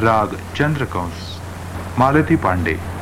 राग चंद्रकंस मालती पांडे।